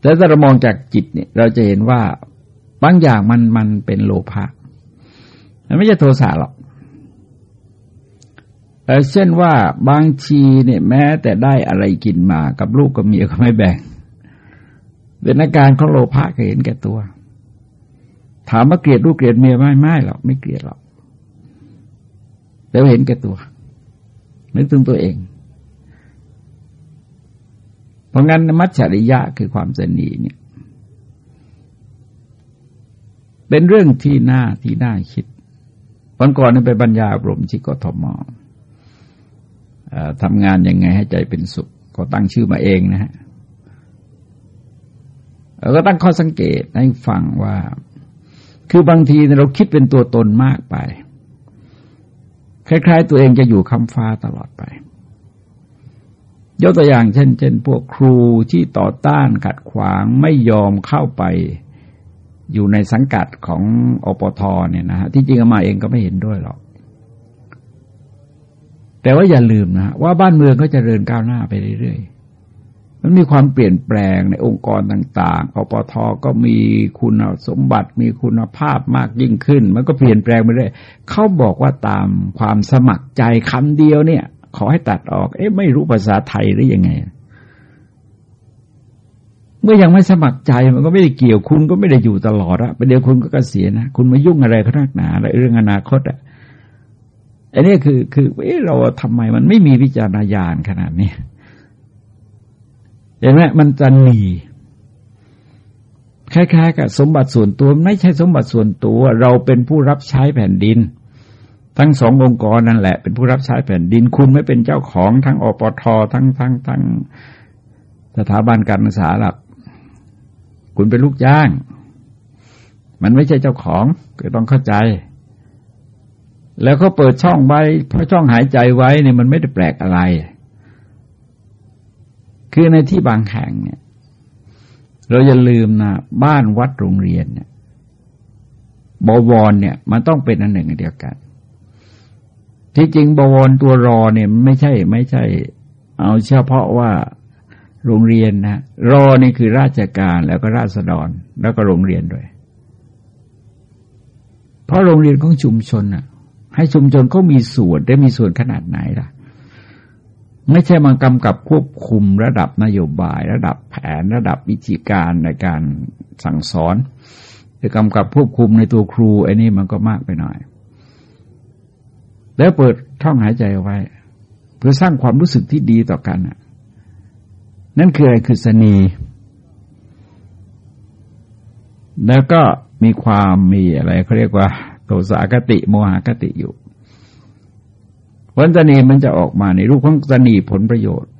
แต่ถ้าเรามองจากจิตเนี่ย เราจะเห็นว่าบางอย่างมันมันเป็นโลภะมันไม่ใช่โทสะหรอกเช่นว่าบางทีเนี่ยแม้แต่ได้อะไรกินมากับลูกกับเมียก็ไม่แบ่งเป็นอาการของโลภะก็เห็นแก่ตัว ถามว่าเกลียดลูกเกลียดเมียไม่ไม่หรอกไม่เกลียดหรอก แต่เห็นแก่ตัว นึกถึงตัวเอง เพราะงั้นมัจฉริยะคือความเสนีเนี่ย เป็นเรื่องที่น่าที่น่าคิดวันก่อนไปบรรยายอบรมที่กทมทำงานยังไงให้ใจเป็นสุข ก็ตั้งชื่อมาเองนะฮะเราก็ตั้งข้อสังเกตให้ฟังว่า คือบางทีเราคิดเป็นตัวตนมากไป คล้ายๆ ตัวเองจะอยู่คำฟ้าตลอดไป ยกตัวอย่างเช่น เช่น พวกครูที่ต่อต้านขัดขวางไม่ยอมเข้าไปอยู่ในสังกัดของอปทเนี่ยนะฮะที่จริงมาเองก็ไม่เห็นด้วยหรอก แต่ว่าอย่าลืมนะว่าบ้านเมืองก็จเจริญก้าวหน้าไปเรื่อยๆ มันมีความเปลี่ยนแปลงในองค์กรต่างๆอปทก็มีคุณสมบัติ มีคุณภาพมากยิ่งขึ้น มันก็เปลี่ยนแปลงไปเรื่อยเขาบอกว่าตามความสมัครใจคำเดียวเนี่ย ขอให้ตัดออก เอ๊ะไม่รู้ภาษาไทยหรือยังไง เมื่อยังไม่สมัครใจมันก็ไม่ได้เกี่ยวคุณก็ไม่ได้อยู่ตลอดอะประเดี๋ยวคุณก็เกษียณนะคุณมายุ่งอะไรขนาดหนาอะไรเรื่องอนาคตอะอันนี้คือคือเออเราทำไมมันไม่มีวิจารณญาณขนาดนี้ เห็นไหมมันจะหนีคล้ายๆกับสมบัติส่วนตัวไม่ใช่สมบัติส่วนตัว เราเป็นผู้รับใช้แผ่นดิน ทั้งสององค์กรนั่นแหละ เป็นผู้รับใช้แผ่นดิน คุณไม่เป็นเจ้าของทั้งอปททั้งทั้งทั้งสถาบันการศึกษาหลัก คุณเป็นลูกจ้าง มันไม่ใช่เจ้าของก็ต้องเข้าใจ แล้วเขาเปิดช่องไว้เพราะช่องหายใจไว้เนี่ยมันไม่ได้แปลกอะไร คือในที่บางแห่งเนี่ย เราอย่าลืมนะบ้านวัดโรงเรียนเนี่ยบวรเนี่ย มันต้องเป็นอันหนึ่งอันเดียวกัน ที่จริงบวรตัวรอเนี่ย ไม่ใช่ ไม่ใช่ เอาเฉพาะว่าโรงเรียนนะรอนี่คือราชการแล้วก็ราษฎรแล้วก็โรงเรียนด้วย เพราะโรงเรียนของชุมชนอะ ให้ชุมชนเขามีส่วนได้มีส่วนขนาดไหนล่ะ ไม่ใช่มากำกับควบคุมระดับนโยบาย ระดับแผนระดับวิธีการในการสั่งสอนจะกำกับควบคุมในตัวครูไอ้นี่มันก็มากไปหน่อย แล้วเปิดท่องหายใจเอาไว้ เพื่อสร้างความรู้สึกที่ดีต่อกันนั่นคืออะไรคือสนีแล้วก็มีความมีอะไรเขาเรียกว่า โทสะกติโมหกติอยู่ วันตนีมันจะออกมาในรูปของตนีผลประโยชน์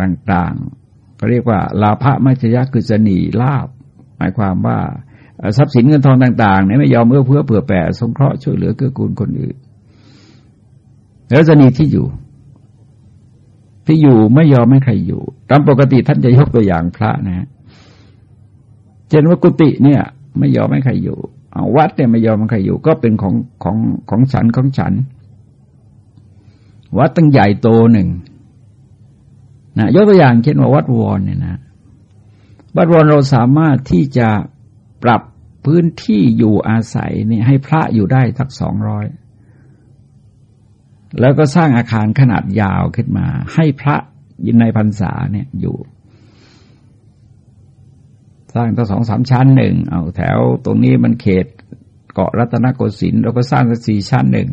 ต่างๆเขาเรียกว่า ลาภมัจยะคือสนีลาบ หมายความว่าทรัพย์สินเงินทองต่างๆเนี่ยไม่ยอมเอื้อเพื่อเผื่อแผ่สงเคราะห์ช่วยเหลือเกื้อกูลคนอื่น แล้วสนีที่อยู่ ที่อยู่ไม่ยอมให้ใครอยู่ ตามปกติท่านจะยกตัวอย่างพระนะ เช่นว่ากุฏิเนี่ย ไม่ยอมให้ใครอยู่เอาวัดเนี่ยไม่ยอมมันใครอยู่ ก็เป็นของของของฉันของฉัน วัดตั้งใหญ่โตหนึ่งนะยกตัวอย่างเช่นว่าวัดวรเนี่ยนะวัดวรเราสามารถที่จะปรับพื้นที่อยู่อาศัยนี่ให้พระอยู่ได้สักสองร้อยแล้วก็สร้างอาคารขนาดยาวขึ้นมา ให้พระยินในพรรษาเนี่ยอยู่ สร้างตั้งสองสามชั้นหนึ่งเอาแถวตรงนี้มันเขตเกาะรัตนโกสินทร์เราก็สร้างสักสี่ชั้นหนึ่ง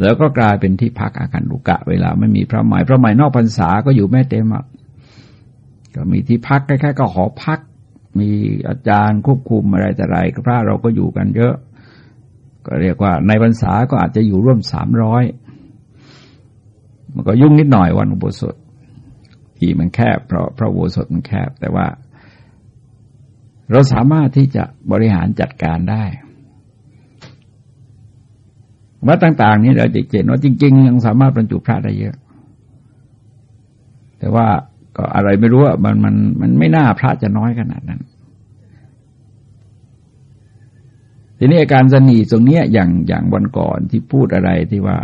แล้วก็กลายเป็นที่พักอาคารลุกะ เวลาไม่มีพระหมายพระหมายนอกพรรษาก็อยู่แม่เต็มอะก็มีที่พักคล้ายๆก็หอพัก มีอาจารย์ควบคุมอะไรแต่ไรพระเราก็อยู่กันเยอะ ก็เรียกว่าในพรรษาก็อาจจะอยู่ร่วมสามร้อยมันก็ยุ่งนิดหน่อยวันอุโบสถที่มันแคบ เพราะพระอุโบสถมันแคบ แต่ว่า เราสามารถที่จะบริหารจัดการได้ วัดต่าง ๆ นี้เราจะเห็นว่าจริง ๆ ยังสามารถบรรจุพระได้เยอะ แต่ว่าก็อะไรไม่รู้อะมันมันมันไม่น่าพระจะน้อยขนาดนั้น ทีนี้อาการสนีตรงเนี้ยอย่างอย่างวันก่อนที่พูดอะไรที่ว่า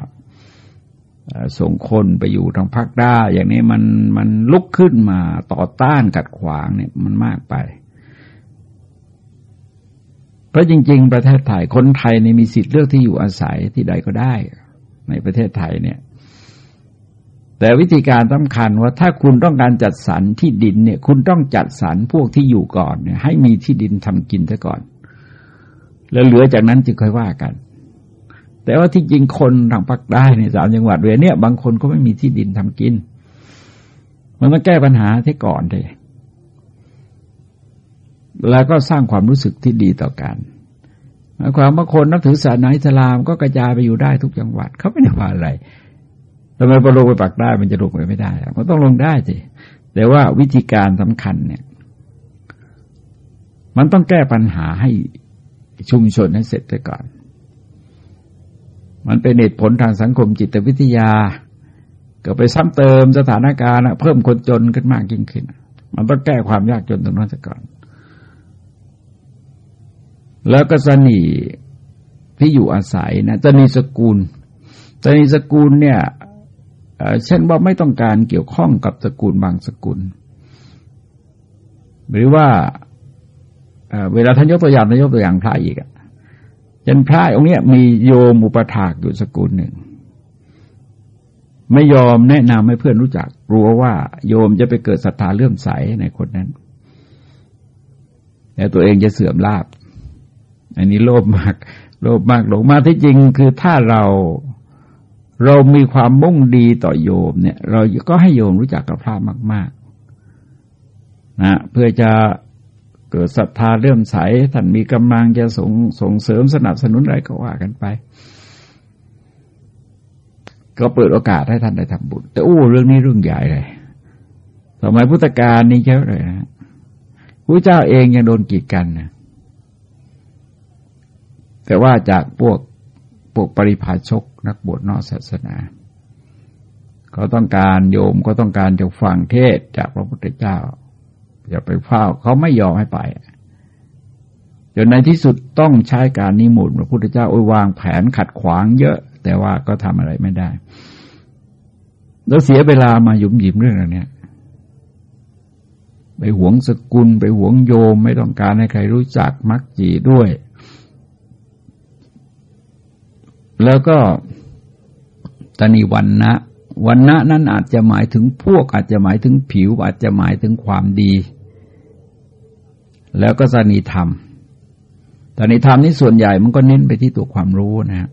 ส่งคนไปอยู่ทางภาคได้อย่างนี้มันมันลุกขึ้นมาต่อต้านกัดขวางเนี่ยมันมากไป เพราะจริง ๆ ประเทศไทยคนไทยเนี่ยมีสิทธิ์เลือกที่อยู่อาศัยที่ใดก็ได้ ในประเทศไทยเนี่ย แต่วิธีการสำคัญว่าถ้าคุณต้องการจัดสรรที่ดินเนี่ย คุณต้องจัดสรรพวกที่อยู่ก่อนเนี่ย ให้มีที่ดินทำกินซะก่อน แล้วเหลือจากนั้นจึงค่อยว่ากัน แต่ว่าที่จริงคนทางภาคใต้ในสามจังหวัดเวเนี่ย บางคนก็ไม่มีที่ดินทำกิน มันต้องแก้ปัญหาที่ก่อนเลย แล้วก็สร้างความรู้สึกที่ดีต่อกันหมายความว่าคนนับถือศาสนาอิสลามก็กระจายไปอยู่ได้ทุกจังหวัดเขาไม่ได้ว่าอะไรทำไมพอลงไปปักได้มันจะลงไปไม่ได้มันต้องลงได้สิแต่ว่าวิธีการสำคัญเนี่ย มันต้องแก้ปัญหาให้ชุมชนให้เสร็จไปก่อน มันเป็นเหตุผลทางสังคมจิตวิทยา ก็ไปซ้ำเติมสถานการณ์เพิ่มคนจนขึ้นมากยิ่งขึ้น มันต้องแก้ความยากจนตรงนั้นก่อน แล้วก็สนีที่อยู่อาศัยนะจะมีสกุลจะมีสกุลเนี่ยเช่นว่าไม่ต้องการเกี่ยวข้องกับสกุลบางสกุล หรือว่าเวลาท่านยกตัวอย่างท่านยกตัวอย่างพระอีกอะเช่นพระองค์เนี้ยมีโยมอุปถากอยู่สกุลหนึ่ง ไม่ยอมแนะนำให้เพื่อนรู้จัก กลัวว่าโยมจะไปเกิดศรัทธาเลื่อมใสในคนนั้นแต่ตัวเองจะเสื่อมลาบ อันนี้โลภมาก โลภมากหลงมากที่จริงคือถ้าเราเรามีความมุ่งดีต่อโยมเนี่ย เราก็ให้โยมรู้จักกับพระมาก ๆ นะเพื่อจะเกิดศรัทธาเลื่อมใสท่านมีกำลังจะส่งส่งเสริมสนับสนุนอะไรก็ว่ากันไป ก็เปิดโอกาสให้ท่านได้ทำบุญแต่อู้เรื่องนี้เรื่องใหญ่เลยสมัยพุทธกาลนี่เยอะเลยนะพระเจ้าเองยังโดนกีดกันนะ แต่ว่าจากพวกพวกปริพาชกนักบวชนอกศาสนาเขาต้องการโยมก็ต้องการจะฟังเทศจากพระพุทธเจ้าจะไปเฝ้าเขาไม่ยอมให้ไปจนในที่สุดต้องใช้การนิมนต์พระพุทธเจ้าอวางแผนขัดขวางเยอะ แต่ว่าก็ทำอะไรไม่ได้ แล้วเสียเวลามาหยุมหยิมเรื่องอะไรเนี้ยไปหวงสกุล ไปหวงโยม ไม่ต้องการให้ใครรู้จักมักจีด้วย แล้วก็ตนีวันนะวันนะนั้นอาจจะหมายถึงพวกอาจจะหมายถึงผิว อาจจะหมายถึงความดี แล้วก็ตนีธรรมตนีธรรมนี่ส่วนใหญ่มันก็เน้นไปที่ตัวความรู้นะฮะ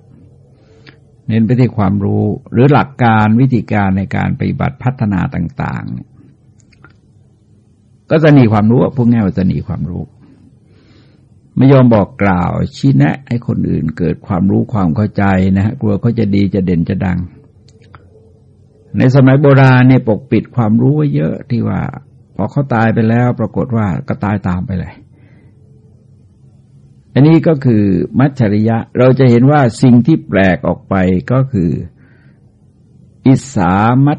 เน้นไปที่ความรู้ หรือหลักการวิธีการในการปฏิบัติพัฒนาต่าง ๆ ก็จะหนีความรู้พวกนี้ว่าจะหนีความรู้ ไม่ยอมบอกกล่าวชี้แนะให้คนอื่นเกิดความรู้ความเข้าใจนะฮะกลัวเขาจะดีจะเด่นจะดัง ในสมัยโบราณเนี่ยปกปิดความรู้ไว้เยอะที่ว่า พอเขาตายไปแล้วปรากฏว่าก็ตายตามไปเลย อันนี้ก็คือมัจฉริยะ เราจะเห็นว่าสิ่งที่แปลกออกไปก็คือ อิสามั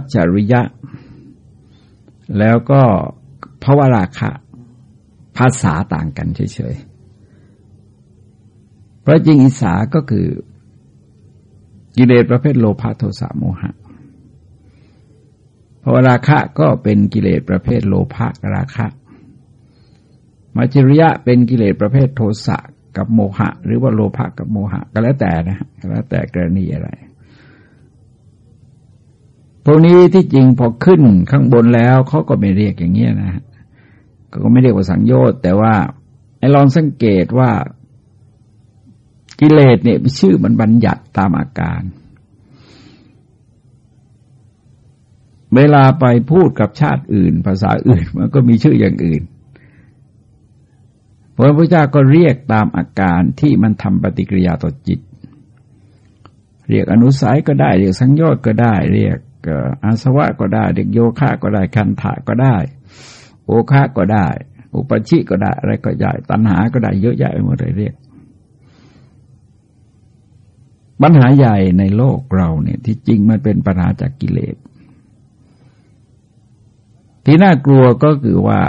จฉริยะ แล้วก็ภวราคะ ภาษาต่างกันเฉยๆ เพราะจริงอิสาก็คือกิเลสประเภทโลภะโทสะโมหะเพราะราคะก็เป็นกิเลสประเภทโลภะราคะมัจจริยะเป็นกิเลสประเภทโทสะกับโมหะ หรือว่าโลภะกับโมหะ ก็แล้วแต่นะก็แล้วแต่กรณีอะไรพวกนี้ที่จริงพอขึ้นข้างบนแล้วเขาก็ไม่เรียกอย่างนี้นะ ก็ไม่เรียกว่าสังโยชน์แต่ว่าไอ้ลองสังเกตว่ากิเลสเนี่ยชื่อมันบัญญัติตามอาการ เวลาไปพูดกับชาติอื่น ภาษาอื่นมันก็มีชื่ออย่างอื่นพระพุทธเจ้าก็เรียกตามอาการที่มันทำปฏิกิริยาต่อจิต เรียกอนุสัยก็ได้ เรียกสังโยชน์ก็ได้ เรียกอาสวะก็ได้ เรียกโยคะก็ได้คันถะก็ได้ โอคะก็ได้ อุปชิก็ได้ อะไรก็ได้ ตัณหาก็ได้เยอะแยะไปหมดเลยเรียก ปัญหาใหญ่ในโลกเราเนี่ย ที่จริงมันเป็นปัญหาจากกิเลส ที่น่ากลัวก็คือว่า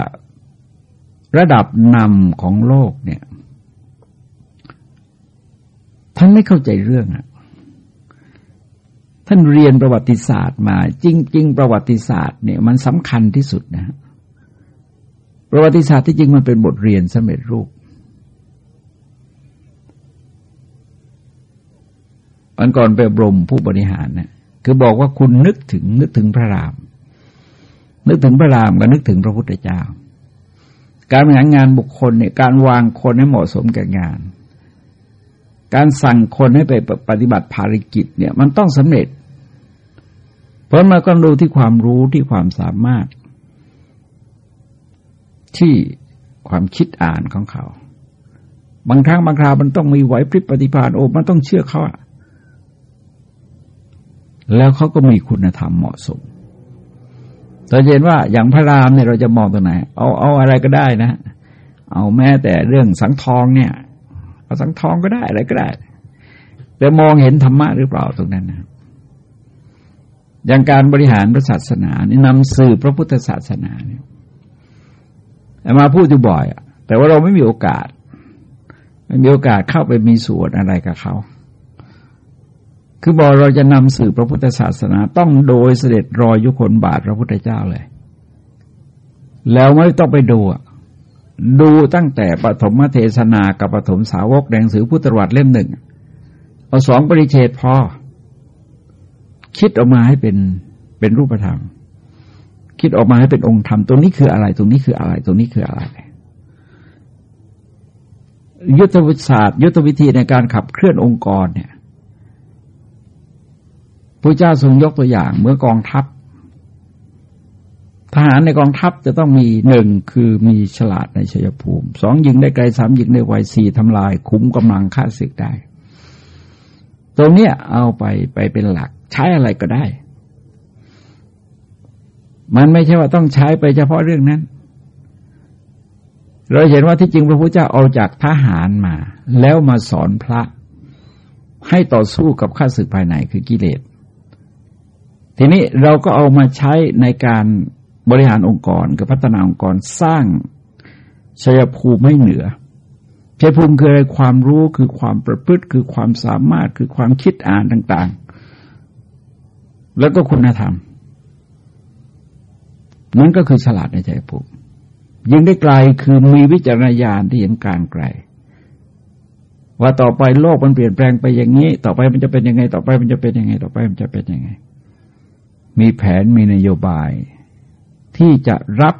ระดับนำของโลกเนี่ยท่านไม่เข้าใจเรื่องอะท่านเรียนประวัติศาสตร์มา จริง ๆ ประวัติศาสตร์เนี่ยมันสำคัญที่สุดนะ ประวัติศาสตร์ที่จริงมันเป็นบทเรียนสำเร็จรูปวันก่อนไปอบรมผู้บริหารเนะี่ยคือบอกว่าคุณนึกถึงนึกถึงพระราม นึกถึงพระรามก็นึกถึงพระพุทธเจ้า การบริหารงานบุคคลเนี่ยการวางคนให้เหมาะสมกับงาน การสั่งคนให้ไปปฏิบัติภารกิจเนี่ยมันต้องสำเร็จ เพราะมันก็ดูที่ความรู้ที่ความสามารถ ที่ความคิดอ่านของเขา บางครั้งบางคราวมันต้องมีไหวพริบปฏิภาณโอ้มันต้องเชื่อเขาอะแล้วเขาก็มีคุณธรรมเหมาะสมเราเห็นว่าอย่างพระรามเนี่ยเราจะมองตรงไหน เอาเอาอะไรก็ได้นะ เอาแม้แต่เรื่องสังทองเนี่ย เอาสังทองก็ได้อะไรก็ได้ แต่มองเห็นธรรมะหรือเปล่าตรงนั้นนะอย่างการบริหารพระศาสนานี่นำสื่อพระพุทธศาสนาเนี่ย มาพูดอยู่บ่อยแต่ว่าเราไม่มีโอกาส ไม่มีโอกาสเข้าไปมีส่วนอะไรกับเขาคือบอกเราจะนำสื่อพระพุทธศาสนาต้องโดยเสด็จรอยยุคนบาทพระพุทธเจ้าเลย แล้วไม่ต้องไปดูดูตั้งแต่ปฐมเทศนากับปฐมสาวกแดงสือพุทธวัตรเล่มหนึ่งเอาสองปริเชตพอ คิดออกมาให้เป็นเป็นรูปธรรม คิดออกมาให้เป็นองค์ธรรมตรงนี้คืออะไร ตรงนี้คืออะไร ตรงนี้คืออะไร ยุทธวิศาสตร์ยุทธวิธีในการขับเคลื่อนองค์กรเนี่ยพระเจ้าทรงยกตัวอย่างเมื่อกองทัพ ทหารในกองทัพจะต้องมีหนึ่งคือมีฉลาดในชัยภูมิสองยิงได้ไกลสามยิงได้ไวสี่ทำลาย คุ้มกำลังฆ่าศึกได้ ตรงเนี้ยเอาไปไปเป็นหลักใช้อะไรก็ได้ มันไม่ใช่ว่าต้องใช้ไปเฉพาะเรื่องนั้น เราเห็นว่าที่จริงพระพุทธเจ้าเอาจากทหารมา แล้วมาสอนพระให้ต่อสู้กับข้าศึกภายในคือกิเลส ทีนี้เราก็เอามาใช้ในการบริหารองค์กรกับพัฒนาองค์กรสร้างชัยภูมิให้เหนือชัยภูมิคืออะไรความรู้คือความประพฤติคือความสามารถคือความคิดอ่านต่าง ๆ แล้วก็คุณธรรม นั่นก็คือฉลาดในใจภูมิยิ่งได้ไกลคือมีวิจารณญาณที่เห็นการไกล ว่าต่อไปโลกมันเปลี่ยนแปลงไปอย่างนี้ ต่อไปมันจะเป็นยังไง ต่อไปมันจะเป็นยังไง ต่อไปมันจะเป็นยังไง มีแผนมีนโยบาย ที่จะรับ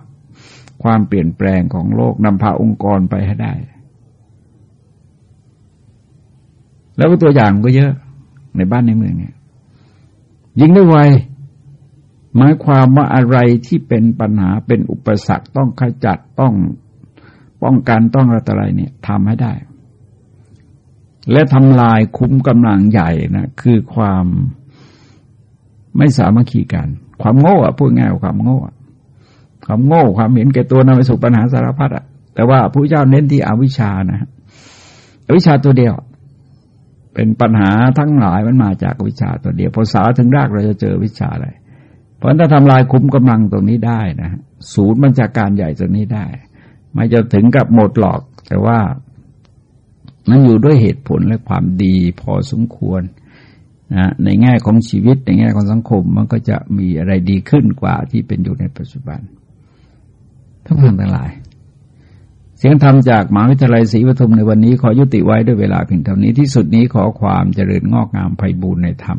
ความเปลี่ยนแปลงของโลกนำพาองค์กรไปให้ได้ แล้วก็ตัวอย่างก็เยอะในบ้านในเมืองเนี่ย ยิงได้ไว หมายความว่าอะไรที่เป็นปัญหาเป็นอุปสรรคต้องขจัดต้องป้องกันต้องอะไรเนี่ยทำให้ได้ และทำลายคุ้มกำลังใหญ่นะคือความไม่สามัคคีกัน ความโง่อะพูดง่ายความโง่ความโง่ความเห็นแก่ตัวนำไปสู่ปัญหาสารพัดอะแต่ว่าพระเจ้าเน้นที่อวิชชานะอวิชชาตัวเดียว เป็นปัญหาทั้งหลายมันมาจากวิชาตัวเดียวพอสาถึงรากเราจะเจอวิชาอะไร เพราะถ้าทำลายคุ้มกำลังตรงนี้ได้นะศูนย์บัญชาการใหญ่ตรงนี้ได้ ไม่จะถึงกับหมดหลอก แต่ว่ามันอยู่ด้วยเหตุผลและความดีพอสมควรนะในแง่ของชีวิตในแง่ของสังคมมันก็จะมีอะไรดีขึ้นกว่าที่เป็นอยู่ในปัจจุบันทั้งเพื่อนทั้งหลาย เสียงธรรมจากมหาวิทยาลัยศรีปทุมในวันนี้ขอยุติไว้ด้วยเวลาเพียงเท่านี้ที่สุดนี้ขอความเจริญงอกงามไพบูรณ์ในธรรม